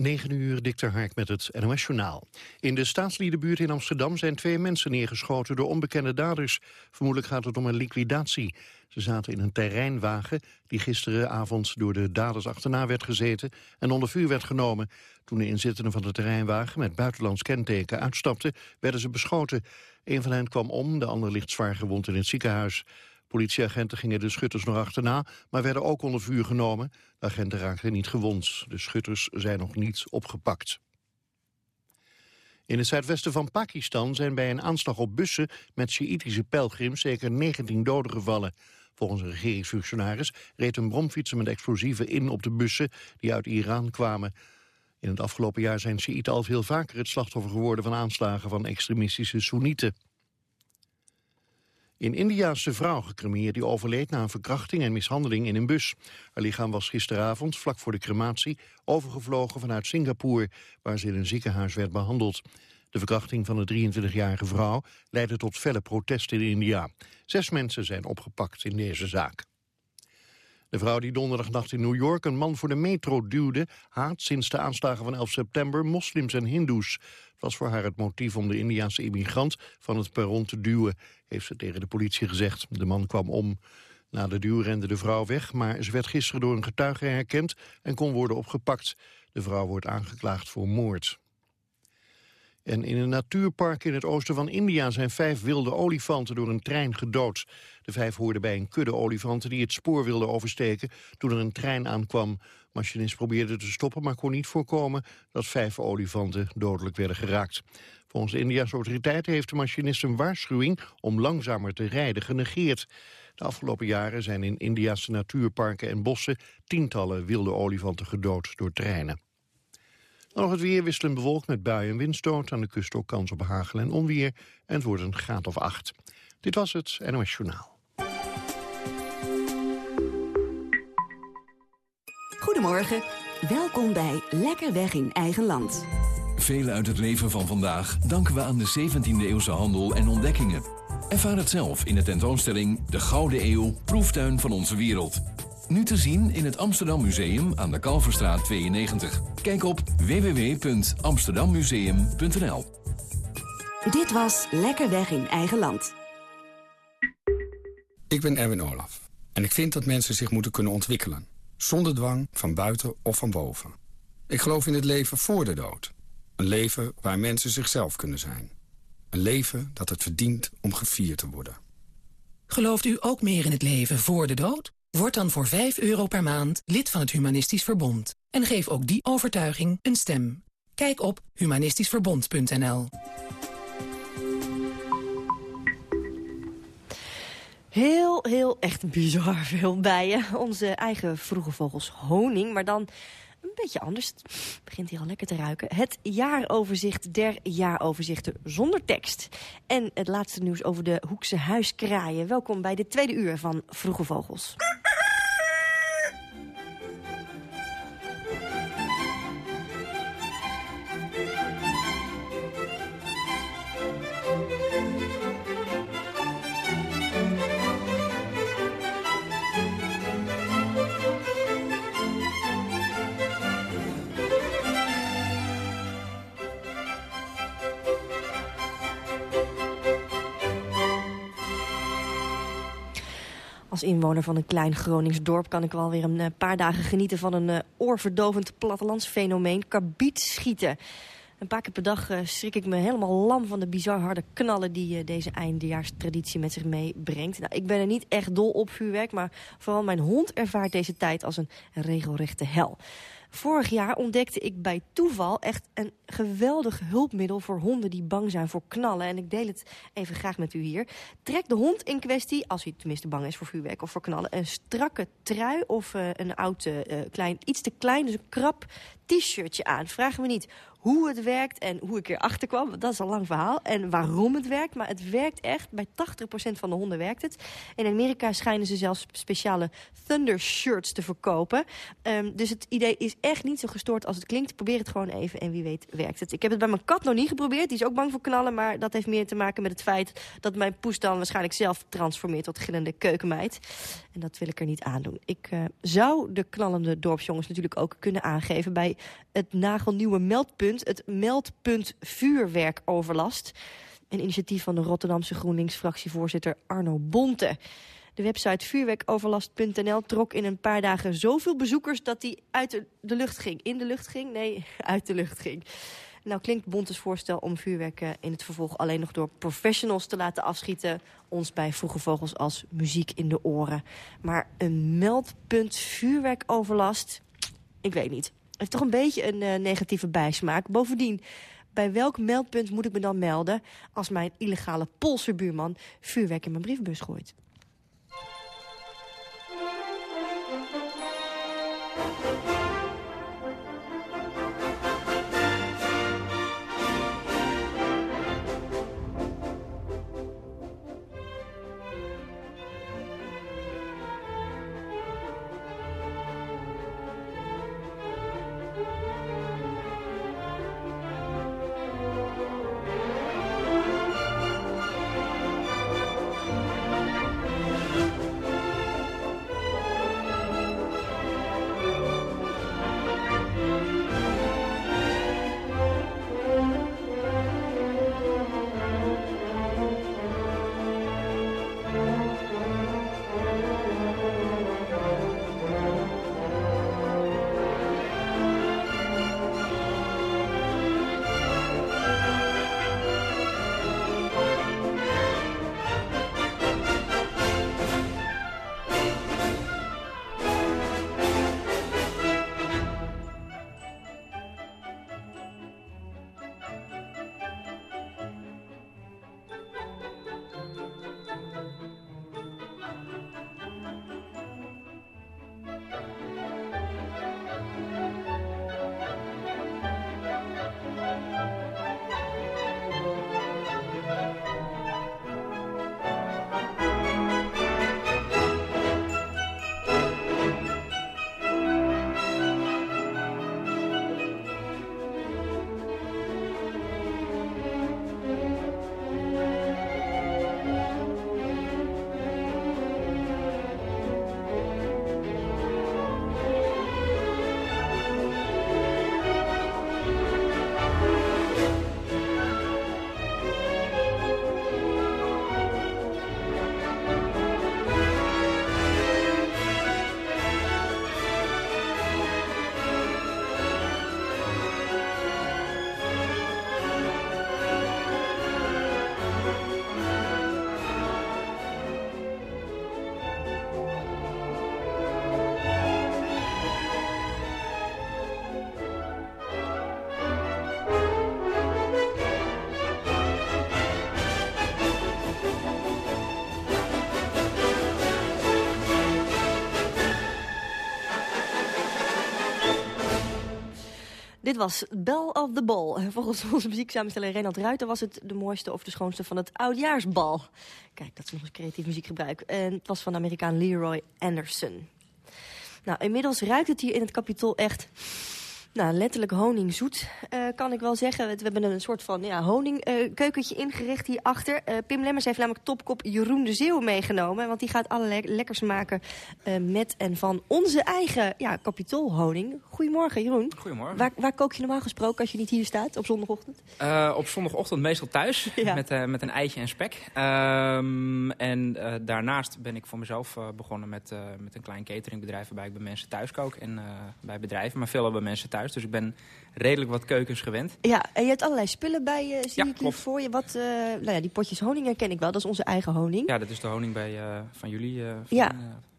9 uur, Dikter Hark met het NOS Journaal. In de staatsliedenbuurt in Amsterdam zijn twee mensen neergeschoten door onbekende daders. Vermoedelijk gaat het om een liquidatie. Ze zaten in een terreinwagen die gisteravond door de daders achterna werd gezeten en onder vuur werd genomen. Toen de inzittenden van de terreinwagen met buitenlands kenteken uitstapten, werden ze beschoten. Een van hen kwam om, de ander ligt zwaar gewond in het ziekenhuis. Politieagenten gingen de schutters nog achterna, maar werden ook onder vuur genomen. Agenten raakten niet gewond. De schutters zijn nog niet opgepakt. In het zuidwesten van Pakistan zijn bij een aanslag op bussen met Sjiïtische pelgrims zeker 19 doden gevallen. Volgens een regeringsfunctionaris reed een bromfietser met explosieven in op de bussen die uit Iran kwamen. In het afgelopen jaar zijn Sjiïten al veel vaker het slachtoffer geworden van aanslagen van extremistische Soenieten. In India de vrouw gecremeerd die overleed na een verkrachting en mishandeling in een bus. Haar lichaam was gisteravond, vlak voor de crematie, overgevlogen vanuit Singapore, waar ze in een ziekenhuis werd behandeld. De verkrachting van de 23-jarige vrouw leidde tot felle protesten in India. Zes mensen zijn opgepakt in deze zaak. De vrouw die donderdagnacht in New York een man voor de metro duwde... haat sinds de aanslagen van 11 september moslims en hindoes. Het was voor haar het motief om de Indiaanse immigrant van het perron te duwen... heeft ze tegen de politie gezegd. De man kwam om. Na de duw rende de vrouw weg, maar ze werd gisteren door een getuige herkend... en kon worden opgepakt. De vrouw wordt aangeklaagd voor moord. En in een natuurpark in het oosten van India zijn vijf wilde olifanten door een trein gedood. De vijf hoorden bij een kudde olifanten die het spoor wilden oversteken toen er een trein aankwam. Machinist probeerde te stoppen, maar kon niet voorkomen dat vijf olifanten dodelijk werden geraakt. Volgens de Indiase autoriteiten heeft de machinist een waarschuwing om langzamer te rijden genegeerd. De afgelopen jaren zijn in Indiase natuurparken en bossen tientallen wilde olifanten gedood door treinen. nog het weer wisselen bewolkt met buien en windstoot. Aan de kust ook kans op hagel en onweer. En het wordt een graad of acht. Dit was het NOS Journaal. Goedemorgen, welkom bij Lekker Weg in Eigen Land. Velen uit het leven van vandaag danken we aan de 17e eeuwse handel en ontdekkingen. Ervaar het zelf in de tentoonstelling De Gouden Eeuw, proeftuin van onze wereld. Nu te zien in het Amsterdam Museum aan de Kalverstraat 92. Kijk op www.amsterdammuseum.nl Dit was Lekker Weg in Eigen Land. Ik ben Erwin Olaf en ik vind dat mensen zich moeten kunnen ontwikkelen. Zonder dwang, van buiten of van boven. Ik geloof in het leven voor de dood. Een leven waar mensen zichzelf kunnen zijn. Een leven dat het verdient om gevierd te worden. Gelooft u ook meer in het leven voor de dood? Word dan voor 5 euro per maand lid van het Humanistisch Verbond. En geef ook die overtuiging een stem. Kijk op humanistischverbond.nl Heel, heel echt bizar veel bijen. Onze eigen vroege vogels honing, maar dan een beetje anders. Het begint hier al lekker te ruiken. Het jaaroverzicht der jaaroverzichten zonder tekst. En het laatste nieuws over de Hoekse huiskraaien. Welkom bij de tweede uur van Vroege Vogels. Als inwoner van een klein Gronings dorp kan ik wel weer een eh, paar dagen genieten van een uh, oorverdovend plattelandsfenomeen, kabietschieten. Een paar keer per dag uh, schrik ik me helemaal lam van de bizar harde knallen die deze eindejaarstraditie met zich meebrengt. Nou, ik ben er niet echt dol op vuurwerk, maar vooral mijn hond ervaart deze tijd als een regelrechte hel. Vorig jaar ontdekte ik bij toeval echt een geweldig hulpmiddel voor honden die bang zijn voor knallen. En ik deel het even graag met u hier. Trek de hond in kwestie, als hij tenminste bang is voor vuurwerk of voor knallen, een strakke trui of uh, een oud, uh, klein, iets te klein, dus een krap t-shirtje aan. Vraag me niet hoe het werkt en hoe ik erachter kwam. Dat is een lang verhaal. En waarom het werkt. Maar het werkt echt. Bij 80% van de honden werkt het. In Amerika schijnen ze zelfs speciale Thunder shirts te verkopen. Ehm, dus het idee is echt niet zo gestoord als het klinkt. Probeer het gewoon even en wie weet werkt het. Ik heb het bij mijn kat nog niet geprobeerd. Die is ook bang voor knallen. Maar dat heeft meer te maken met het feit dat mijn poes dan waarschijnlijk zelf transformeert tot gillende keukenmeid. En dat wil ik er niet aandoen. Ik uh, zou de knallende dorpsjongens natuurlijk ook kunnen aangeven bij het nagelnieuwe meldpunt. Het meldpunt vuurwerkoverlast. Een initiatief van de Rotterdamse GroenLinks-fractievoorzitter Arno Bonte. De website vuurwerkoverlast.nl trok in een paar dagen zoveel bezoekers... dat die uit de, lucht ging. In de lucht ging? Nee, uit de lucht ging. Nou klinkt Bontes voorstel om vuurwerk in het vervolg alleen nog door professionals te laten afschieten. Ons bij Vroege Vogels als muziek in de oren. Maar een meldpunt vuurwerkoverlast? Ik weet niet. Heeft toch een beetje een uh, negatieve bijsmaak. Bovendien, bij welk meldpunt moet ik me dan melden... als mijn illegale Poolse buurman vuurwerk in mijn brievenbus gooit? Dit was Bell of the Ball. Volgens onze muzieksamensteller Renald Ruiter was het de mooiste of de schoonste van het oudjaarsbal. Kijk, dat is nog eens creatief muziekgebruik. En het was van de Amerikaan Leroy Anderson. Nou, inmiddels ruikt het hier in het kapitol echt nou, letterlijk honingzoet, uh, kan ik wel zeggen. We hebben een soort van ja, honingkeukentje uh, ingericht hierachter. Uh, Pim Lemmers heeft namelijk topkop Jeroen de Zeeuw meegenomen. Want die gaat alle lekkers maken met en van onze eigen ja, kapitoolhoning. Goedemorgen, Jeroen. Goedemorgen. Waar, waar, kook je normaal gesproken als je niet hier staat op zondagochtend? op zondagochtend meestal thuis, ja. met, met een eitje en spek. Um, en daarnaast ben ik voor mezelf begonnen met, met een klein cateringbedrijf... waarbij ik bij mensen thuis kook en bij bedrijven, maar veel bij mensen thuis. Dus ik ben redelijk wat keukens gewend. Ja, en je hebt allerlei spullen bij je, zie ja, ik voor je. Wat, uh, nou ja, die potjes honing ken ik wel, dat is onze eigen honing. Ja, dat is de honing bij, uh, van jullie. Uh, van, ja.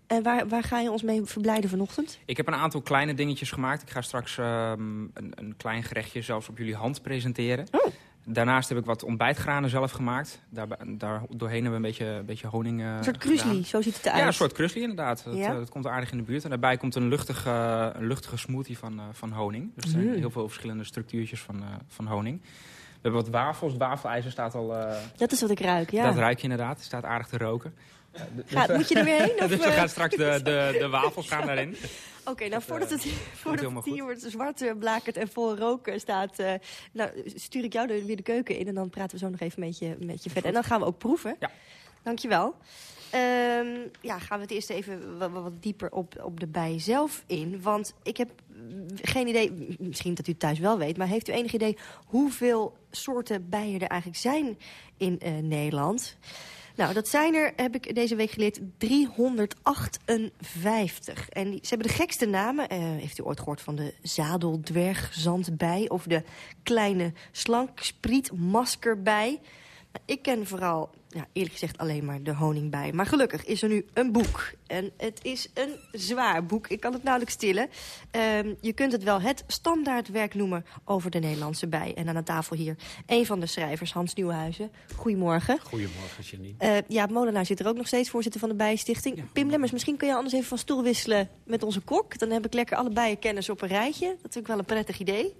En waar, waar ga je ons mee verblijden vanochtend? Ik heb een aantal kleine dingetjes gemaakt. Ik ga straks um, een, een, klein gerechtje zelfs op jullie hand presenteren. Oh. Daarnaast heb ik wat ontbijtgranen zelf gemaakt. Daar, daar doorheen hebben we een beetje, een beetje honing Een soort krusli, zo ziet het eruit. Ja, een soort krusli inderdaad. Dat, Ja. eh, dat komt aardig in de buurt. En daarbij komt een luchtige, een luchtige smoothie van, eh, van honing. Dus er zijn Mm. heel veel verschillende structuurtjes van, eh, van honing. We hebben wat wafels. Het wafelijzer staat al... eh, Dat is wat ik ruik, ja. Dat ruik je inderdaad. Het staat aardig te roken. Eh, Gaat- dus, moet je er weer heen? eh, of, dus we eh? gaan straks de, de, de wafels gaan daarin. Oké, nou voordat het, voordat het hier wordt zwart eh, blakerd en vol roken staat... eh, nou, stuur ik jou de, weer de keuken in en dan praten we zo nog even met je, met je verder. En dan gaan we ook proeven. Ja. Dankjewel. Ehm ja, gaan we het eerst even wat, wat dieper op, op de bij zelf in. Want ik heb geen idee, misschien dat u het thuis wel weet... maar heeft u enig idee hoeveel soorten bijen er eigenlijk zijn in eh, Nederland... Nou, dat zijn er, heb ik deze week geleerd, 358. En die, ze hebben de gekste namen. Eh, heeft u ooit gehoord van de zadeldwergzandbij... of de kleine slanksprietmaskerbij? Nou, ik ken vooral, ja, eerlijk gezegd, alleen maar de honingbij. Maar gelukkig is er nu een boek. En het is een zwaar boek. Ik kan het nauwelijks stillen. Ehm, je kunt het wel het standaardwerk noemen over de Nederlandse bij. En aan de tafel hier een van de schrijvers, Hans Nieuwenhuizen. Goedemorgen. Goedemorgen, Janine. Eh ja, Molenaar zit er ook nog steeds, voorzitter van de Bijenstichting. Pim Lemmers, misschien kun je anders even van stoel wisselen met onze kok. Dan heb ik lekker alle bijenkennis op een rijtje. Dat is natuurlijk wel een prettig idee.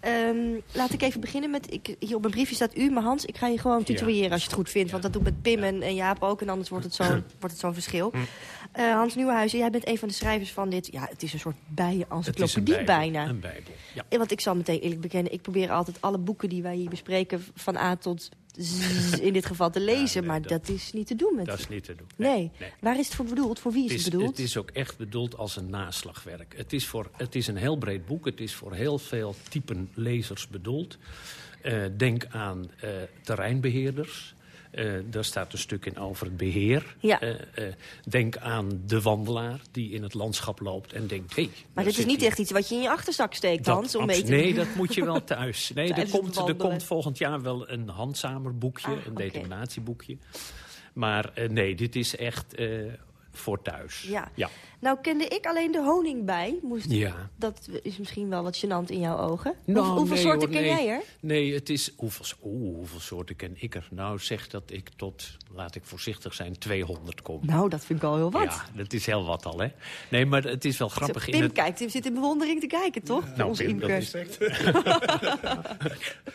Ehm, laat ik even beginnen met, ik, hier op mijn briefje staat u, maar Hans, ik ga je gewoon tutoyeren als je het goed vindt. Want dat doe ik met Pim en, en Jaap ook, en anders wordt het zo'n wordt het zo'n verschil. Eh, Hans Nieuwenhuizen, jij bent een van de schrijvers van dit, ja, het is een soort bijenencyclopedie bijbel. bijna. Een bijbel, ja. Ja, Want ik zal meteen eerlijk bekennen, ik probeer altijd alle boeken die wij hier bespreken van A tot in dit geval te lezen. nee, maar dat- dat, is niet te doen met Dat is niet te doen. Nee. Waar is het voor bedoeld? Voor wie is Het bedoeld? het is ook echt bedoeld als een naslagwerk. Het is, voor, het is een heel breed boek. Het is voor heel veel typen lezers bedoeld. Eh, denk aan eh, terreinbeheerders. Eh, daar staat een stuk in over het beheer. Ja. Eh, eh, denk aan de wandelaar die in het landschap loopt en denkt... Hey, maar dit is niet echt iets wat je in je achterzak steekt, Dat Hans, om mee abs- te Nee, dat moet je wel thuis. Nee, er komt, er komt volgend jaar wel een handzamerboekje, Ah, een oké. determinatieboekje. Maar nee, dit is echt voor thuis. Ja. Ja. Nou kende ik alleen de honingbij. Moest... Ja. Dat is misschien wel wat gênant in jouw ogen. Nou, Hoe- hoeveel nee, soorten hoor, ken nee. jij er? Nee, het is... Hoeveel, oeh, hoeveel soorten ken ik er? Nou, zeg dat ik tot, laat ik voorzichtig zijn, 200 kom. Nou, dat vind ik al heel wat. Ja, dat is heel wat al, hè? Nee, maar het is wel grappig. Pim in het, kijkt, Tim zit in bewondering te kijken, toch? Nou, Onze Pim, dat is-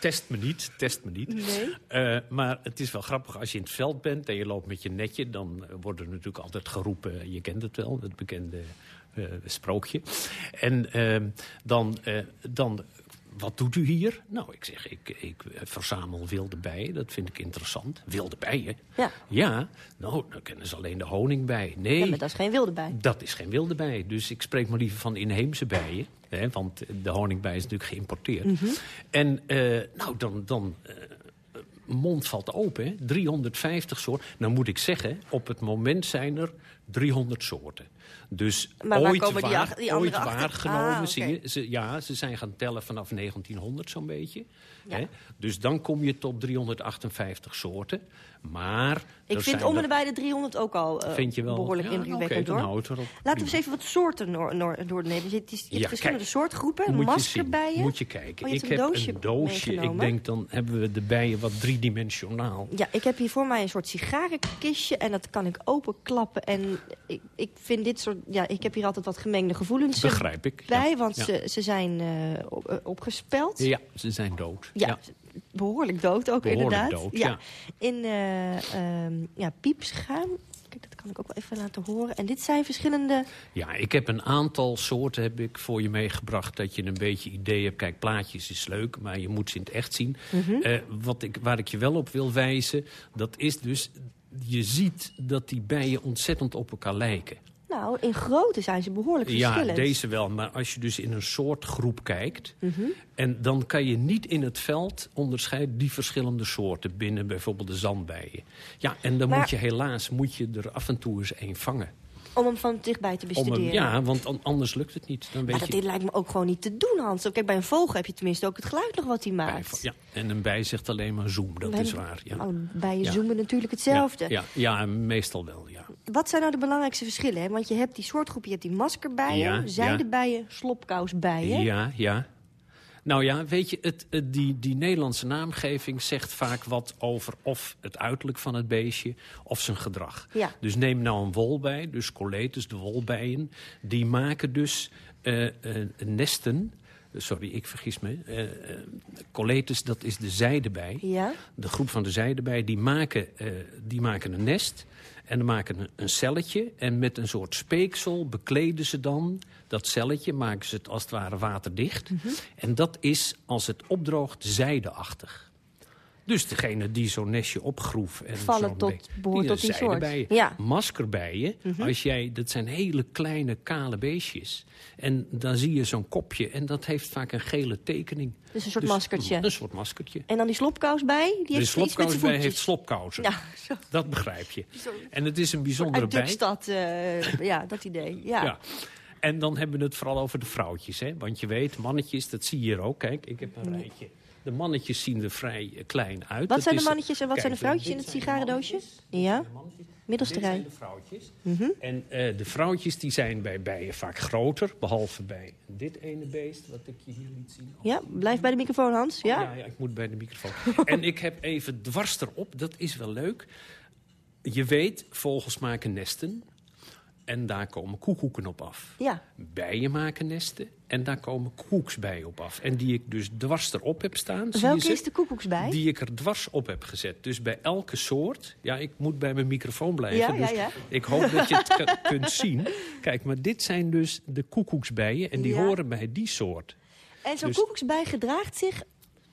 test me niet, test me niet. Nee. Eh, maar het is wel grappig als je in het veld bent en je loopt met je netje... dan wordt er natuurlijk altijd geroepen, je kent het wel, het bekende eh, sprookje. En ehm, dan, eh, dan, wat doet u hier? Nou, ik zeg, ik, ik eh, verzamel wilde bijen, dat vind ik interessant. Wilde bijen? Ja. Ja, nou, dan kennen ze alleen de honing bij. Nee, Ja, maar dat is geen wilde bij. dat is geen wilde bij. Dus ik spreek maar liever van inheemse bijen. Hè, want de honingbij is natuurlijk geïmporteerd. Mhm. En nou, dan... dan mond valt open, hè. 350 soorten. Nou moet ik zeggen, op het moment zijn er 300 soorten. Dus Maar waar ooit, komen die waar- die ooit waargenomen, Ah, oké. zie je. Ze, ja, ze zijn gaan tellen vanaf 1900 zo'n beetje. Ja. Hè. Dus dan kom je tot 358 soorten. Maar Ik vind om en er- nabij de 300 ook al eh, Vind je wel? behoorlijk Ja, indrukwekkend, hoor. erop. Laten we eens even wat soorten door, door, doornemen. Je hebt, je hebt Ja, verschillende kijk. soortgroepen, maskerbijen. Moet je kijken. Oh, je ik hebt heb een doosje een doosje. Ik denk dan hebben we de bijen wat driedimensionaal. Ja, ik heb hier voor mij een soort sigarenkistje en dat kan ik openklappen. En ik, ik vind dit soort... Ja, ik heb hier altijd wat gemengde gevoelens Begrijp ik. bij, ja. want ja. Ze, ze zijn eh, op- eh, opgespeld. Ja, ze zijn dood. Ja, behoorlijk dood ook Behoorlijk inderdaad. dood, ja. In ehm, ja, piepschuim. Kijk, dat kan ik ook wel even laten horen. En dit zijn verschillende... Ja, ik heb een aantal soorten heb ik voor je meegebracht... dat je een beetje idee hebt. Kijk, plaatjes is leuk, maar je moet ze in het echt zien. Mhm. Wat ik, waar ik je wel op wil wijzen, dat is dus... je ziet dat die bijen ontzettend op elkaar lijken. Nou, in grootte zijn ze behoorlijk Ja, verschillend. deze wel. Maar als je dus in een soort groep kijkt... Mhm. en dan kan je niet in het veld onderscheiden die verschillende soorten... binnen bijvoorbeeld de zandbijen. Ja, en dan Maar- moet je helaas moet je er af en toe eens één vangen. Om hem van dichtbij te bestuderen. hem, ja, want an- anders lukt het niet. Dan weet maar dat, je, dit lijkt me ook gewoon niet te doen, Hans. Kijk, bij een vogel heb je tenminste ook het geluid nog wat hij maakt. ja, en een bij zegt alleen maar zoom, dat Bij- is waar. Ja. Alle bijen Ja. zoomen natuurlijk hetzelfde. Ja, ja, ja, meestal wel, ja. Wat zijn nou de belangrijkste verschillen? Hè? Want je hebt die soortgroep, je hebt die maskerbijen, zijdebijen, slopkousbijen. Ja, ja. Nou ja, weet je, het, het- die, die Nederlandse naamgeving zegt vaak wat over of het uiterlijk van het beestje of zijn gedrag. Ja. Dus neem nou een wolbij, dus coletus, de wolbijen. Die maken dus eh, eh, nesten. Sorry, ik vergis me. Eh, coletus, dat is de zijdebij. Ja? De groep van de zijdebij, die maken, die maken een nest. En dan maken een, een celletje. En met een soort speeksel bekleden ze dan dat celletje. Maken ze het als het ware waterdicht. Mhm. En dat is, als het opdroogt, zijdeachtig. Dus degene die zo'n nestje opgroef... En Vallen zo'n tot- behoort tot die soort. Ja. Mhm. Maskerbijen, als jij, dat zijn hele kleine, kale beestjes. En dan zie je zo'n kopje en dat heeft vaak een gele tekening. Dus een soort maskertje. Een soort maskertje. En dan die slopkous bij? Die De slopkous bij heeft slopkousen. Ja, zo. Dat begrijp je. En het is een bijzondere Uit bij. Dukstad, eh, ja, dat idee. Ja. Ja. En dan hebben we het vooral over de vrouwtjes. Hè? Want je weet, mannetjes, dat zie je hier ook. Kijk, ik heb een rijtje. De mannetjes zien er vrij eh, klein uit. Wat Dat zijn de mannetjes en wat Kijk, zijn de vrouwtjes in het sigarendoosje? Ja. Middelste rij. zijn de vrouwtjes. En eh, de vrouwtjes die zijn bij bijen vaak groter. Behalve bij dit ene beest, wat ik je hier liet zien. Ja, blijf bij de microfoon, Hans. Ja? Ja, ja, ik moet bij de microfoon. en ik heb even dwars erop, dat is wel leuk. Je weet, vogels maken nesten. En daar komen koekoeken op af. Ja. Bijen maken nesten. En daar komen koeksbijen op af. En die ik dus dwars erop heb staan. zie je Welke ze? is de koekoeksbij? Die ik er dwars op heb gezet. Dus bij elke soort... Ja, ik moet bij mijn microfoon blijven. Ja, ja, dus ja. ik hoop dat je het kunt zien. Kijk, maar dit zijn dus de koekoeksbijen. En die Ja. horen bij die soort. En zo'n dus- koekoeksbij gedraagt zich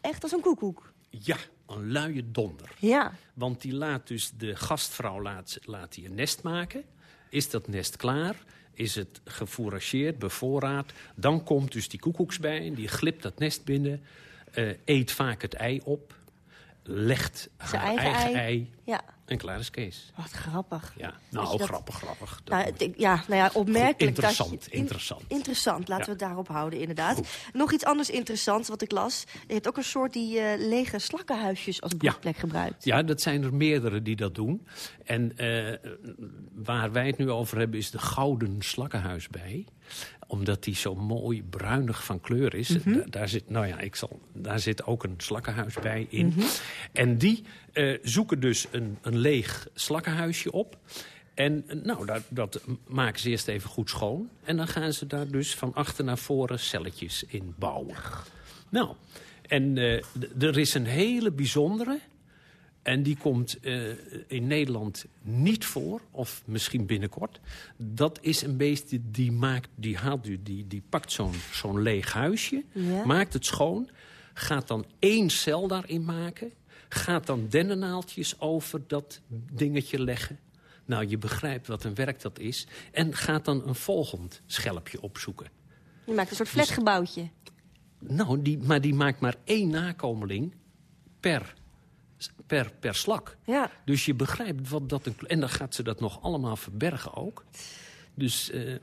echt als een koekoek. Ja, een luie donder. Ja. Want die laat dus de gastvrouw laat, laat die een nest maken. Is dat nest klaar? Is het gefourageerd, bevoorraad? Dan komt dus die koekoeksbij en die glipt dat nest binnen. eh, eet vaak het ei op. Legt Zijn haar eigen eigen, ei. ei. Ja. En klaar is Kees. Wat grappig. Ja, nou, dat- grappig, grappig. Dat Nou, moet- ja, nou ja, opmerkelijk. Interessant, dat je, interessant. Interessant, laten Ja. we het daarop houden, inderdaad. Nog iets anders interessants wat ik las. Je hebt ook een soort die eh, lege slakkenhuisjes als broedplek gebruikt. Ja, dat zijn er meerdere die dat doen. En eh, waar wij het nu over hebben is de gouden slakkenhuisbij. Omdat die zo mooi bruinig van kleur is. Mhm. Da- daar, zit, nou ja, ik zal, daar zit ook een slakkenhuisbij in. Mhm. En die eh, zoeken dus een, een leeg slakkenhuisje op. En eh, nou, dat, dat maken ze eerst even goed schoon. En dan gaan ze daar dus van achter naar voren celletjes in bouwen. Nou, en eh, er is een hele bijzondere. En die komt eh, in Nederland niet voor, of misschien binnenkort. Dat is een beest die, maakt, die, haalt, u- die, die pakt zo'n zo'n leeg huisje, Ja. maakt het schoon... gaat dan één cel daarin maken... gaat dan dennennaaltjes over dat dingetje leggen. Nou, je begrijpt wat een werk dat is. En gaat dan een volgend schelpje opzoeken. Je maakt een soort flatgebouwtje. Nou, die, maar die maakt maar één nakomeling per, per, per slak. Ja. Dus je begrijpt wat dat... Een, en dan gaat ze dat nog allemaal verbergen ook. Dus eh,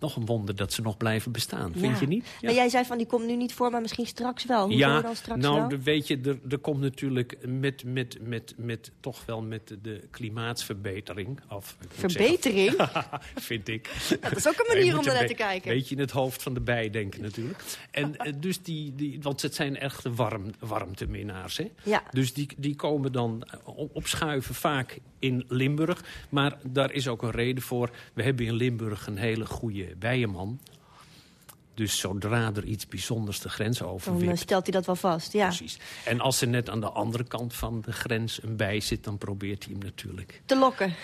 nog een wonder dat ze nog blijven bestaan, vind Ja. je niet? Maar jij zei van die komt nu niet voor, maar misschien straks wel. Hoe je dan straks nou, wel? de- weet je, er, er komt natuurlijk met, met, met, met, toch wel met de, klimaatsverbetering af. moet Verbetering? vind ik. Dat is ook een manier om be- te kijken. Beetje in het hoofd van de bij denken natuurlijk. En eh, dus die, die, want het zijn echte warm, warmteminnaars. Hè? Ja. Dus die, die komen dan op- opschuiven vaak in Limburg. Maar daar is ook een reden voor. We hebben in Limburg een hele goede bijenman. Dus zodra er iets bijzonders de grens Dan overwipt... eh, stelt hij dat wel vast, ja. Precies. En als er net aan de andere kant van de grens een bij zit... dan probeert hij hem natuurlijk. Te lokken.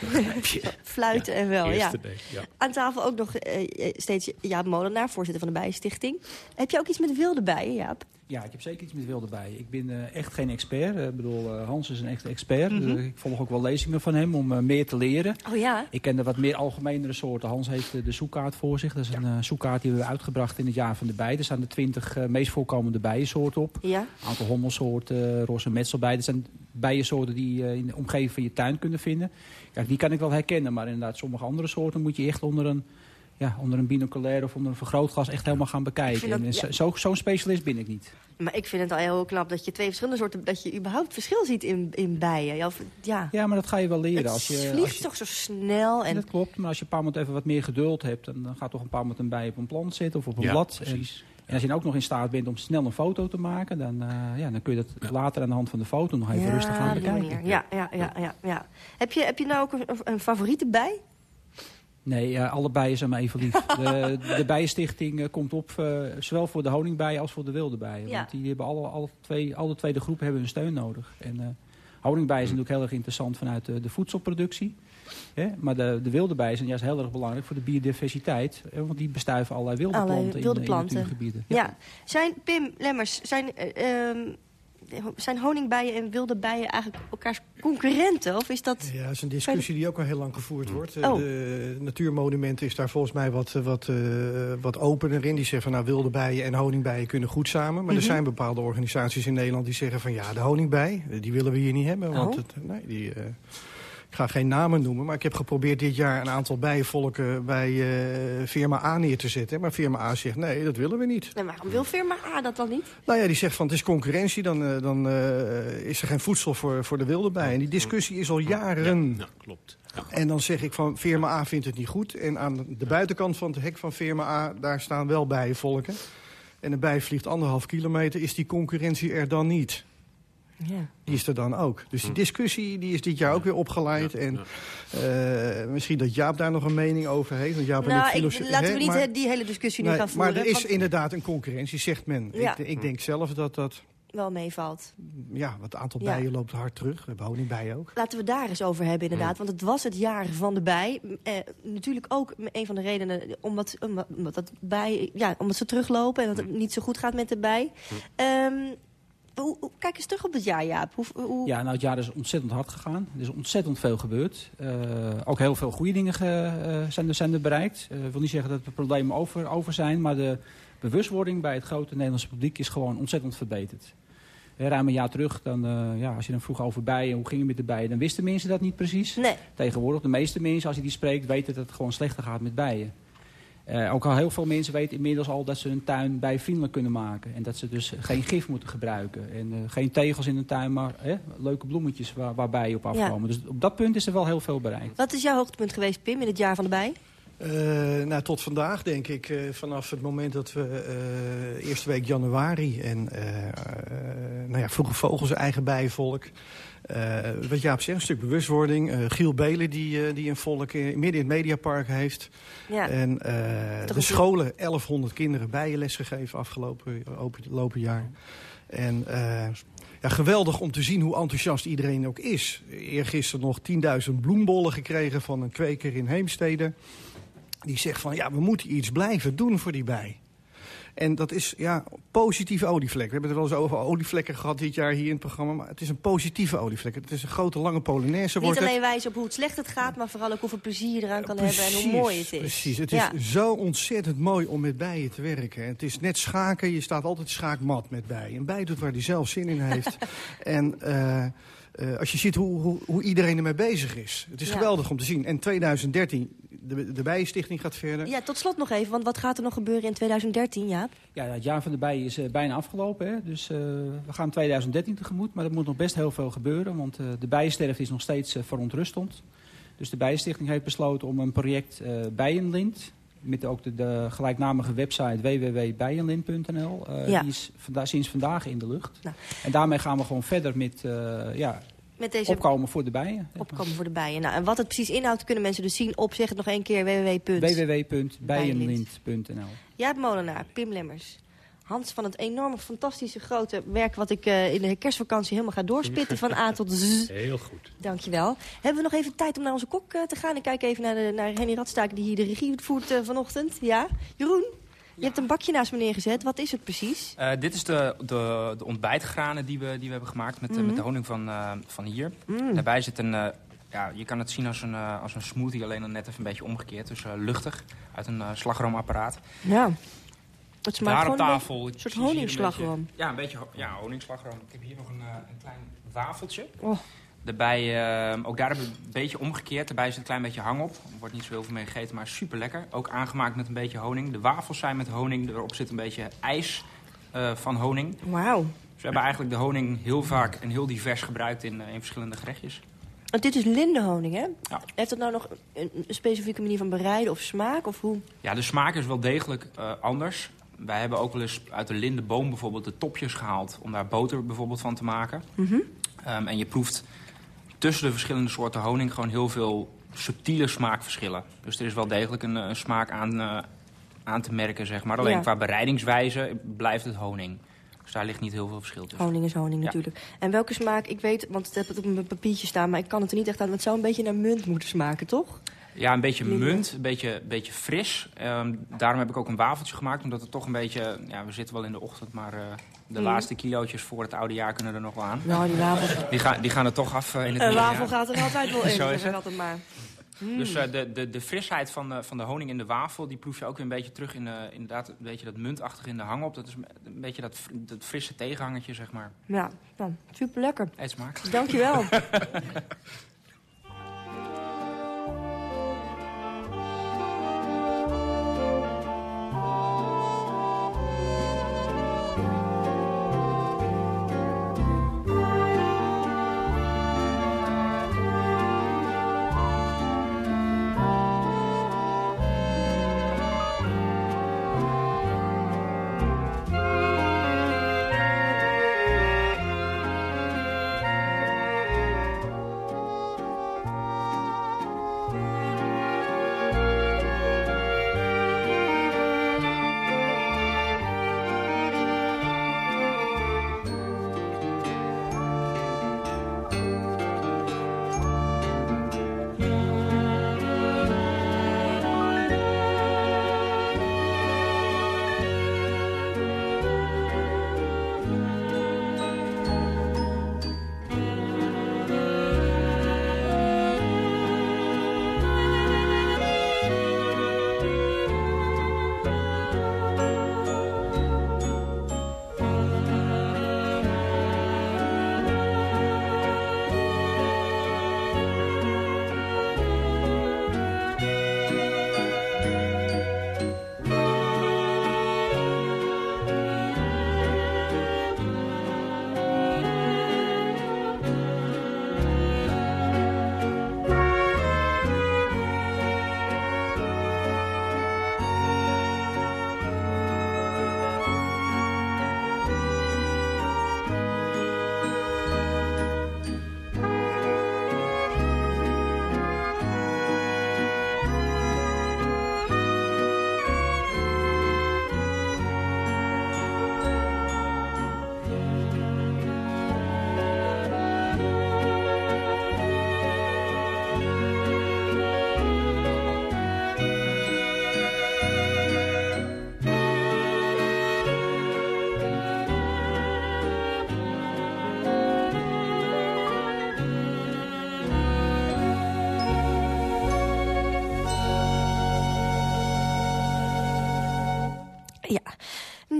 Fluiten en wel, ja. Ja. Aan tafel ook nog eh, eh, steeds Jaap Molenaar, voorzitter van de Bijenstichting. Heb je ook iets met wilde bijen, Jaap? Ja, ik heb zeker iets met wilde bijen. Ik ben eh, echt geen expert. Eh, Ik bedoel, eh, Hans is een echte expert. Mhm. Ik volg ook wel lezingen van hem om meer te leren. Oh ja? Ik ken de wat meer algemenere soorten. Hans heeft de zoekkaart voor zich. Dat is een zoekkaart die we hebben uitgebracht in het jaar van de bij. Er staan de twintig meest voorkomende bijensoorten op. Ja. Een aantal hommelsoorten, roze metselbijen. Dat zijn bijensoorten die je in de omgeving van je tuin kunnen vinden. Kijk, die kan ik wel herkennen. Maar inderdaad, sommige andere soorten moet je echt onder een, ja, onder een binoculair of onder een vergrootglas echt helemaal gaan bekijken. dat- En, eh, zo- Zo'n specialist ben ik niet. Maar ik vind het al heel knap dat je twee verschillende soorten... dat je überhaupt verschil ziet in, in bijen. Ja, of- ja. Ja, maar dat ga je wel leren. het als je, vliegt als je- toch zo snel. En Dat klopt, maar als je een paar moment even wat meer geduld hebt... dan, dan gaat toch een paar moment een bij op een plant zitten of op een Ja, blad. En precies. En als je dan ook nog in staat bent om snel een foto te maken... dan, uh, ja, dan kun je dat later aan de hand van de foto nog even rustig gaan bekijken. Ja, ja, ja, ja, ja. Heb, je, heb je nou ook een, een favoriete bij? Nee, uh, alle bijen zijn me even lief. De, de Bijenstichting uh, komt op, uh, zowel voor de honingbijen als voor de wilde bijen. Ja. Want die hebben alle, alle, twee, alle twee de groepen hebben hun steun nodig. En honingbijen zijn natuurlijk heel erg interessant vanuit de, de voedselproductie. Hè? Maar de, de wilde bijen zijn juist heel erg belangrijk voor de biodiversiteit. Hè? Want die bestuiven allerlei wilde allerlei planten wilde in, planten. in natuurgebieden. Ja. ja. Zijn, Pim Lemmers, zijn... Um, zijn honingbijen en wilde bijen eigenlijk elkaars concurrenten? Of is dat... Ja, dat is een discussie die ook al heel lang gevoerd wordt. Oh. De Natuurmonumenten is daar volgens mij wat, wat, uh, wat opener in. Die zeggen van nou wilde bijen en honingbijen kunnen goed samen. Maar mm -hmm. er zijn bepaalde organisaties in Nederland die zeggen van ja, de honingbij, die willen we hier niet hebben. Want oh. het, nee, die... Uh, ik ga geen namen noemen, maar ik heb geprobeerd dit jaar een aantal bijenvolken bij uh, firma A neer te zetten. Maar firma A zegt nee, dat willen we niet. En waarom wil firma A dat dan niet? Nou ja, die zegt van het is concurrentie, dan, uh, dan uh, is er geen voedsel voor, voor de wilde bijen. En die discussie is al jaren. Ja, ja klopt. Ja. En dan zeg ik van firma A vindt het niet goed. En aan de buitenkant van het hek van firma A, daar staan wel bijenvolken. En een bij vliegt anderhalf kilometer, is die concurrentie er dan niet. Ja. Die is er dan ook. Dus die discussie die is dit jaar ook weer opgeleid. Ja, en uh, misschien dat Jaap daar nog een mening over heeft. Want Jaap nou, ik, laten we niet maar, die hele discussie nu nee, gaan voeren. Maar er is want... inderdaad een concurrentie, zegt men. Ja. Ik, ik, denk zelf dat dat... Wel meevalt. Ja, het aantal Ja. bijen loopt hard terug. We hebben honingbijen ook. Laten we daar eens over hebben inderdaad. Want het was het jaar van de bij. Eh, natuurlijk ook een van de redenen omdat, omdat, omdat, dat bij, ja, omdat ze teruglopen... en dat het niet zo goed gaat met de bij. Um, hoe, hoe, kijk eens terug op het jaar, Jaap. Hoe, hoe... Ja, nou, het jaar is ontzettend hard gegaan. Er is ontzettend veel gebeurd. Uh, ook heel veel goede dingen ge, uh, zijn, er, zijn er bereikt. Ik uh, wil niet zeggen dat de problemen over, over zijn... maar de bewustwording bij het grote Nederlandse publiek is gewoon ontzettend verbeterd. Ruim een jaar terug, dan, ja, als je dan vroeg over bijen, hoe ging het met de bijen... dan wisten mensen dat niet precies. Nee. Tegenwoordig, de meeste mensen, als je die spreekt, weten dat het gewoon slechter gaat met bijen. Uh, ook al heel veel mensen weten inmiddels al dat ze hun tuin bijvriendelijk kunnen maken. En dat ze dus geen gif moeten gebruiken. En uh, geen tegels in de tuin, maar hè, leuke bloemetjes waar, waar bijen op afkomen. Ja. Dus op dat punt is er wel heel veel bereikt. Wat is jouw hoogtepunt geweest, Pim, in het jaar van de bij? Uh, nou, tot vandaag denk ik, uh, vanaf het moment dat we uh, eerste week januari... en nou ja, vroege vogels, eigen bijenvolk... Uh, wat Jaap zegt, een stuk bewustwording. Uh, Giel Belen die, uh, die een volk in, midden in het Mediapark heeft. Ja. En de scholen 1100 kinderen bijenles gegeven afgelopen lopen jaar. En ja, geweldig om te zien hoe enthousiast iedereen ook is. Eergisteren nog 10.000 bloembollen gekregen van een kweker in Heemstede. Die zegt van ja, we moeten iets blijven doen voor die bij. En dat is ja, positieve olievlek. We hebben het er wel eens over olievlekken gehad dit jaar hier in het programma. Maar het is een positieve olievlek. Het is een grote, lange Polonaise. Niet alleen wijzen op hoe het slecht het gaat, maar vooral ook hoeveel plezier je eraan kan precies, hebben en hoe mooi het is. Precies, het ja. is zo ontzettend mooi om met bijen te werken. Het is net schaken, je staat altijd schaakmat met bijen. Een bij doet waar hij zelf zin in heeft. en... Uh, uh, als je ziet hoe, hoe, hoe, iedereen ermee bezig is. Het is Ja. geweldig om te zien. En 2013, de, de Bijenstichting gaat verder. Ja, tot slot nog even, want wat gaat er nog gebeuren in 2013, Jaap? Ja, het jaar van de bijen is uh, bijna afgelopen. Hè? Dus uh, we gaan 2013 tegemoet. Maar er moet nog best heel veel gebeuren. Want uh, de bijensterfte is nog steeds verontrustend. Dus de Bijenstichting heeft besloten om een project Bijenlint... met ook de, de gelijknamige website www.bijenlint.nl. Ja. Die is vanda sinds vandaag in de lucht. Nou. En daarmee gaan we gewoon verder met ja, Met deze opkomen voor de bijen. opkomen voor de bijen. Nou, en wat het precies inhoudt kunnen mensen dus zien op, zeg het nog één keer, www. www.bijenlint.nl Jaap Molenaar, Pim Lemmers. Hans van het enorme, fantastische, grote werk... wat ik uh, in de kerstvakantie helemaal ga doorspitten van A tot Z. Heel goed. Dankjewel. Hebben we nog even tijd om naar onze kok uh, te gaan? Ik kijk even naar, de, naar Henny Radstaak, die hier de regie voert uh, vanochtend. Ja? Jeroen? Je hebt een bakje naast me neergezet. Wat is het precies? Uh, dit is de, de, de ontbijtgranen die we, die we hebben gemaakt met, mm -hmm. met de honing van, uh, van hier. Mm. Daarbij zit een, uh, ja, je kan het zien als een, als een smoothie, alleen dan net even een beetje omgekeerd. Dus luchtig, uit een slagroomapparaat. Ja. Het smaakt Daar op tafel. Een, soort honingsslagroom. Een ja, een beetje ja, honingsslagroom. Ik heb hier nog een, een klein wafeltje. Oh. Daarbij, uh, ook daar hebben we een beetje omgekeerd. Daarbij zit een klein beetje hang op. Er wordt niet zo heel veel mee gegeten, maar super lekker. Ook aangemaakt met een beetje honing. De wafels zijn met honing. Erop zit een beetje ijs uh, van honing. Wauw. Dus we hebben eigenlijk de honing heel vaak en heel divers gebruikt in, uh, in verschillende gerechtjes. Want dit is lindenhoning, hè? Ja. Heeft dat nou nog een, specifieke manier van bereiden of smaak? Of hoe? Ja, de smaak is wel degelijk anders. Wij hebben ook wel eens uit de lindenboom bijvoorbeeld de topjes gehaald... om daar boter bijvoorbeeld van te maken. Mhm. Ehm, en je proeft tussen de verschillende soorten honing gewoon heel veel subtiele smaakverschillen. Dus er is wel degelijk een, een smaak aan, uh, aan te merken, zeg maar. Alleen Ja. qua bereidingswijze blijft het honing. Dus daar ligt niet heel veel verschil tussen. Honing is honing Ja. natuurlijk. En welke smaak, ik weet, want ik heb het op mijn papiertje staan... maar ik kan het er niet echt aan. Het zou een beetje naar munt moeten smaken, toch? Ja, een beetje munt, een beetje, beetje fris. Ehm, daarom heb ik ook een wafeltje gemaakt, omdat het toch een beetje... Ja, we zitten wel in de ochtend, maar eh, de Mm. laatste kilootjes voor het oude jaar kunnen er nog wel aan. Nou, die wafel. Die, gaan die gaan er toch af eh, in het Een wafel gaat er altijd wel in, Zo is het. altijd maar. Mm. Dus eh, de, de, de frisheid van de, van de honing in de wafel, die proef je ook weer een beetje terug in de, inderdaad, een beetje dat muntachtig in de hangop. Dat is een beetje dat, dat frisse tegenhangertje, zeg maar. Ja, nou, super lekker. Eet smaak. Dankjewel.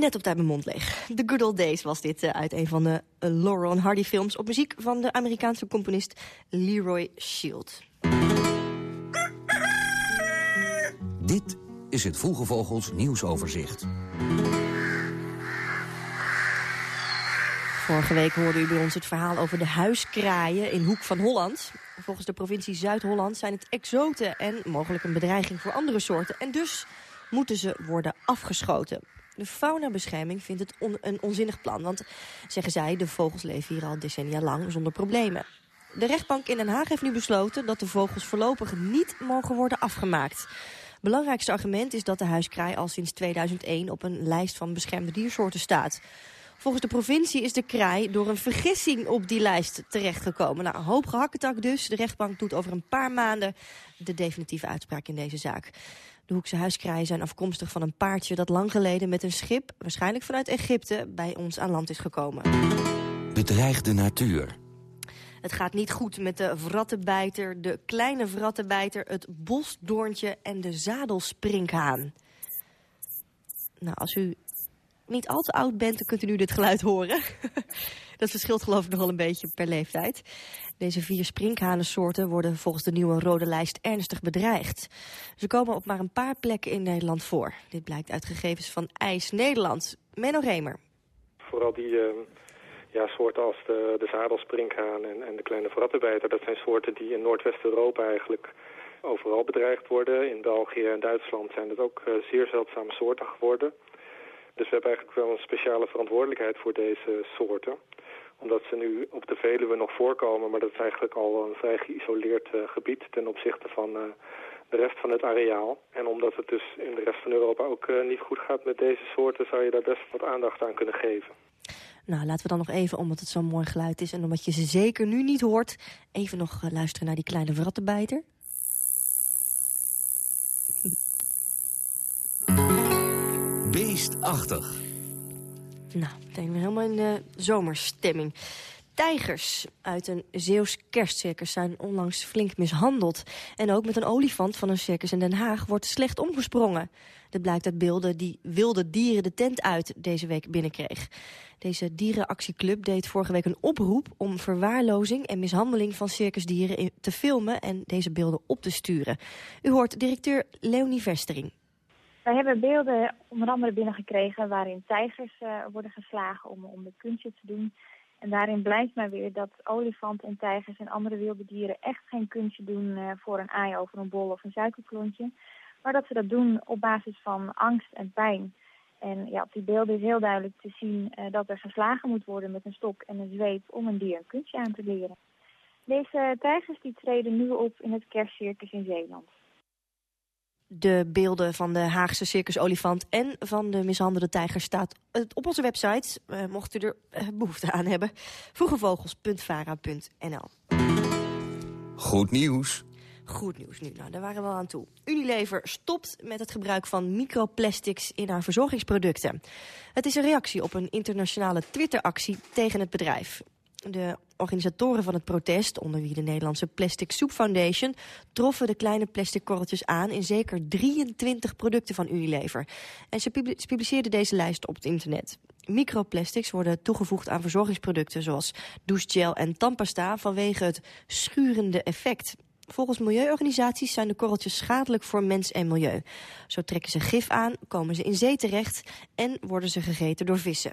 net op tijd mijn mond leeg. The Good Old Days was dit eh, uit een van de eh, Laurel en Hardy films... op muziek van de Amerikaanse componist Leroy Shield. Dit is het Vroege Vogels nieuwsoverzicht. Vorige week hoorde u bij ons het verhaal over de huiskraaien in Hoek van Holland. Volgens de provincie Zuid-Holland zijn het exoten en mogelijk een bedreiging voor andere soorten. En dus moeten ze worden afgeschoten. De faunabescherming vindt het een onzinnig plan, want, zeggen zij, de vogels leven hier al decennia lang zonder problemen. De rechtbank in Den Haag heeft nu besloten dat de vogels voorlopig niet mogen worden afgemaakt. Belangrijkste argument is dat de huiskraai al sinds 2001 op een lijst van beschermde diersoorten staat. Volgens de provincie is de kraai door een vergissing op die lijst terechtgekomen. Nou, een hoop gehakketak dus. De rechtbank doet over een paar maanden de definitieve uitspraak in deze zaak. De Hoekse huiskraaien zijn afkomstig van een paardje dat lang geleden met een schip, waarschijnlijk vanuit Egypte, bij ons aan land is gekomen. Bedreigde natuur. Het gaat niet goed met de wrattenbijter, de kleine wrattenbijter, het bosdoorntje en de zadelsprinkhaan. Nou, als u niet al te oud bent, dan kunt u nu dit geluid horen. Dat verschilt geloof ik nog wel een beetje per leeftijd. Deze vier sprinkhanensoorten worden volgens de nieuwe rode lijst ernstig bedreigd. Ze komen op maar een paar plekken in Nederland voor. Dit blijkt uit gegevens van IJs Nederland. Menno Remer. Vooral die eh, ja, soorten als de, de zadelsprinkhaan en, en de kleine vrattenbijter... dat zijn soorten die in Noordwest-Europa eigenlijk overal bedreigd worden. In België en Duitsland zijn het ook eh, zeer zeldzame soorten geworden. Dus we hebben eigenlijk wel een speciale verantwoordelijkheid voor deze soorten omdat ze nu op de Veluwe nog voorkomen, maar dat is eigenlijk al een vrij geïsoleerd uh, gebied ten opzichte van uh, de rest van het areaal. En omdat het dus in de rest van Europa ook uh, niet goed gaat met deze soorten, zou je daar best wat aandacht aan kunnen geven. Nou, laten we dan nog even, omdat het zo'n mooi geluid is... en omdat je ze zeker nu niet hoort... even nog luisteren naar die kleine wrattenbijter. Beestachtig. Nou, meteen weer helemaal in de zomerstemming. Tijgers uit een Zeeuws kerstcircus zijn onlangs flink mishandeld. En ook met een olifant van een circus in Den Haag wordt slecht omgesprongen. Dat blijkt uit beelden die wilde dieren de tent uit deze week binnenkreeg. Deze dierenactieclub deed vorige week een oproep om verwaarlozing en mishandeling van circusdieren te filmen en deze beelden op te sturen. U hoort directeur Leonie Vestering. Wij hebben beelden onder andere binnengekregen waarin tijgers uh, worden geslagen om, om de kunstje te doen. En daarin blijkt mij weer dat olifanten en tijgers en andere wilde dieren echt geen kunstje doen uh, voor een aai over een bol of een suikerklontje. Maar dat ze dat doen op basis van angst en pijn. En ja, op die beelden is heel duidelijk te zien uh, dat er geslagen moet worden met een stok en een zweep om een dier een kunstje aan te leren. Deze tijgers die treden nu op in het kerstcircus in Zeeland de beelden van de Haagse circusolifant en van de mishandelde tijger staat op onze website. Uh, mocht u er uh, behoefte aan hebben. vroegevogels.vara.nl Goed nieuws. Goed nieuws nu, nou daar waren we al aan toe. Unilever stopt met het gebruik van microplastics in haar verzorgingsproducten. Het is een reactie op een internationale Twitter-actie tegen het bedrijf. De organisatoren van het protest, onder wie de Nederlandse Plastic Soup Foundation... troffen de kleine plastic korreltjes aan in zeker 23 producten van Unilever. En ze publiceerden deze lijst op het internet. Microplastics worden toegevoegd aan verzorgingsproducten... zoals douchegel en tandpasta vanwege het schurende effect. Volgens milieuorganisaties zijn de korreltjes schadelijk voor mens en milieu. Zo trekken ze gif aan, komen ze in zee terecht... en worden ze gegeten door vissen.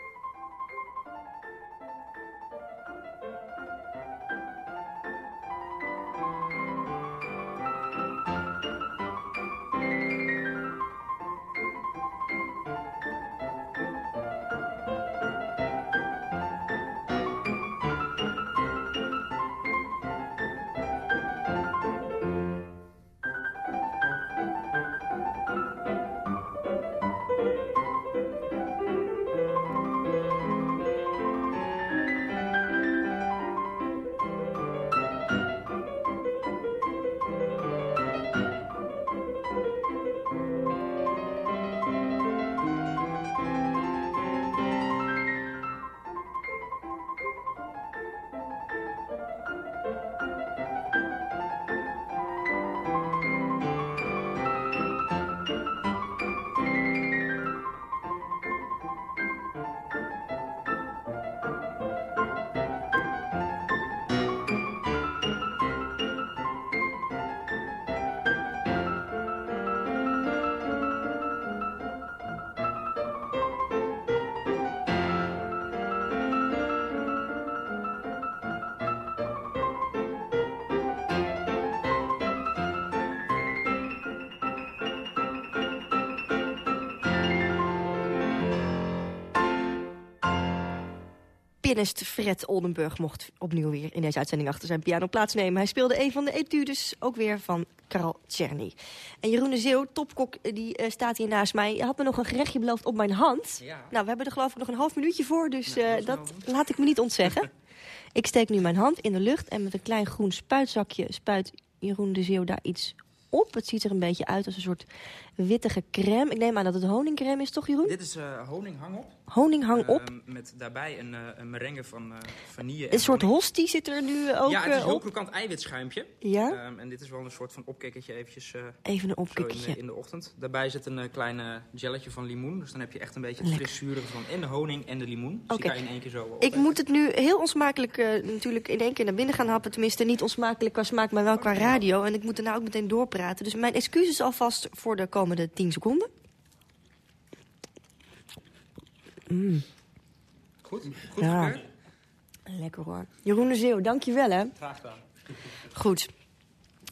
Fred Oldenburg mocht opnieuw weer in deze uitzending achter zijn piano plaatsnemen. Hij speelde een van de etudes, ook weer van Karl Czerny. En Jeroen de Zeeuw, topkok, die uh, staat hier naast mij. Hij had me nog een gerechtje beloofd op mijn hand. Ja. Nou, we hebben er geloof ik nog een half minuutje voor, dus Nou, uh, dat nou- laat ik me niet ontzeggen. ik steek nu mijn hand in de lucht en met een klein groen spuitzakje spuit Jeroen de Zeeuw daar iets op. Het ziet er een beetje uit als een soort wittige crème. Ik neem aan dat het honingcrème is, toch Jeroen? Dit is eh, honing hang op. Honing hang op. Ehm, met daarbij een, eh, een merengue van eh, vanille en Een soort honing. hostie zit er nu ook Ja, het is eh, heel op. krokant eiwitschuimpje. Ja? Ehm, en dit is wel een soort van opkikkertje eventjes eh, Even een in, opkikkertje. de- in de ochtend. Daarbij zit een eh, klein eh, gelletje van limoen. Dus dan heb je echt een beetje het frissurige van en de honing en de limoen. Dus Oké. je in één keer zo op. Ik moet het nu heel onsmakelijk eh, natuurlijk in één keer naar binnen gaan happen. Tenminste, niet onsmakelijk qua smaak, maar wel qua radio. En ik moet daarna ook meteen doorpraten. Dus mijn excuses alvast voor de komende 10 seconden. Mm, Goed, goed Ja. lekker hoor. Jeroen de Zeeuw, dankjewel hè. Graag gedaan. Goed.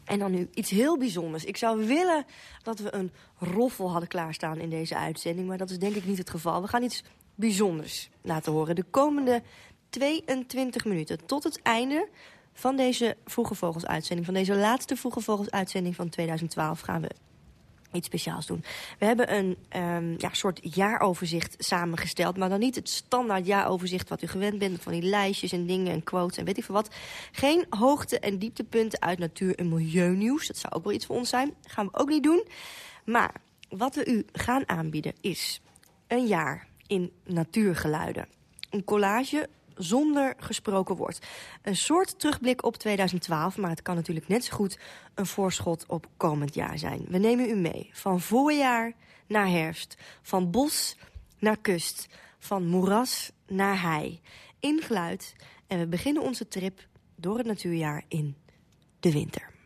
En dan nu iets heel bijzonders. Ik zou willen dat we een roffel hadden klaarstaan in deze uitzending... maar dat is denk ik niet het geval. We gaan iets bijzonders laten horen. De komende 22 minuten tot het einde van deze Vroege Vogels uitzending... van deze laatste Vroege Vogels uitzending van 2012 gaan we iets speciaals doen. We hebben een um, ja, soort jaaroverzicht samengesteld... maar dan niet het standaard jaaroverzicht wat u gewend bent... van die lijstjes en dingen en quotes en weet ik veel wat. Geen hoogte- en dieptepunten uit natuur- en milieunieuws. Dat zou ook wel iets voor ons zijn. Gaan we ook niet doen. Maar wat we u gaan aanbieden is een jaar in natuurgeluiden. Een collage zonder gesproken woord. Een soort terugblik op 2012, maar het kan natuurlijk net zo goed een voorschot op komend jaar zijn. We nemen u mee van voorjaar naar herfst, van bos naar kust, van moeras naar hei, in geluid. En we beginnen onze trip door het natuurjaar in de winter.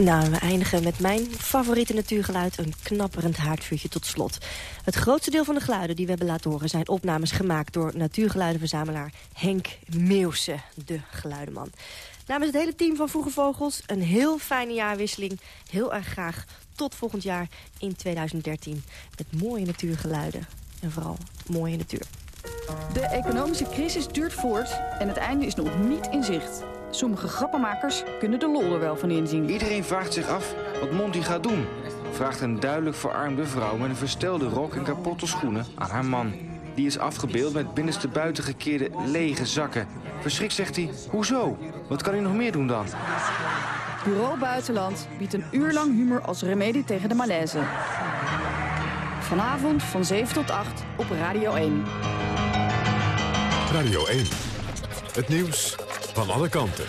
Nou, we eindigen met mijn favoriete natuurgeluid, een knapperend haardvuurtje tot slot. Het grootste deel van de geluiden die we hebben laten horen... zijn opnames gemaakt door natuurgeluidenverzamelaar Henk Meeuwse, de geluidenman. Namens het hele team van Vroege Vogels een heel fijne jaarwisseling. Heel erg graag tot volgend jaar in 2013 met mooie natuurgeluiden. En vooral mooie natuur. De economische crisis duurt voort en het einde is nog niet in zicht. Sommige grappenmakers kunnen de lol er wel van inzien. Iedereen vraagt zich af wat Monty gaat doen. Vraagt een duidelijk verarmde vrouw met een verstelde rok en kapotte schoenen aan haar man. Die is afgebeeld met binnenste buiten gekeerde lege zakken. Verschrikt zegt hij, hoezo? Wat kan hij nog meer doen dan? Bureau Buitenland biedt een uur lang humor als remedie tegen de malaise. Vanavond van 7 tot 8 op Radio 1. Radio 1. Het nieuws van alle kanten.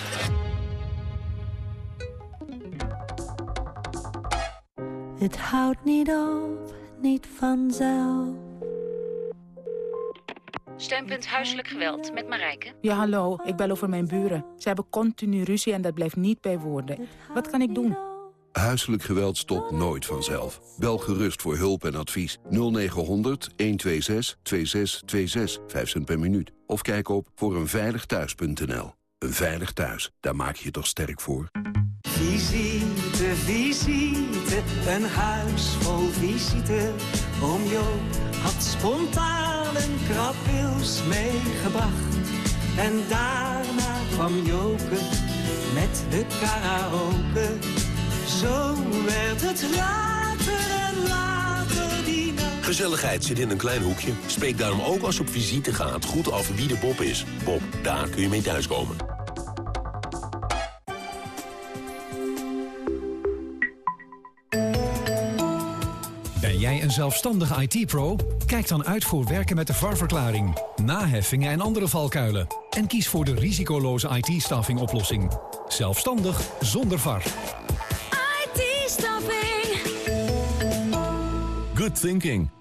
Het houdt niet op, niet vanzelf. Steunpunt Huiselijk Geweld met Marijke. Ja, hallo. Ik bel over mijn buren. Ze hebben continu ruzie en dat blijft niet bij woorden. Wat kan ik doen? Huiselijk geweld stopt nooit vanzelf. Bel gerust voor hulp en advies 0900 126 2626, 5 cent per minuut. Of kijk op voor eenveiligthuis.nl. Een veilig thuis, daar maak je je toch sterk voor? Visite, visite, een huis vol visite. Oom Jo had spontaan een krabwils meegebracht. En daarna kwam Joke met de karaoke. Zo werd het later en later. Gezelligheid zit in een klein hoekje. Spreek daarom ook als je op visite gaat goed af wie de Bob is. Bob, daar kun je mee thuiskomen. Ben jij een zelfstandige IT-pro? Kijk dan uit voor werken met de VAR-verklaring, naheffingen en andere valkuilen. En kies voor de risicoloze IT-staffing oplossing. Zelfstandig zonder VAR. IT-staffing. Good thinking.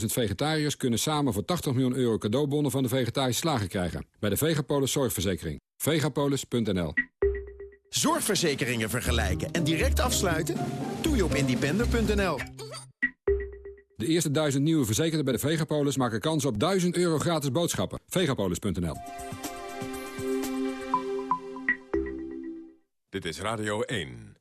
800.000 vegetariërs kunnen samen voor 80 miljoen euro cadeaubonnen van de vegetarische slager krijgen. Bij de Vegapolis Zorgverzekering. Vegapolis.nl Zorgverzekeringen vergelijken en direct afsluiten? Doe je op independer.nl. De eerste duizend nieuwe verzekerden bij de Vegapolis maken kans op 1000 euro gratis boodschappen. Vegapolis.nl Dit is Radio 1.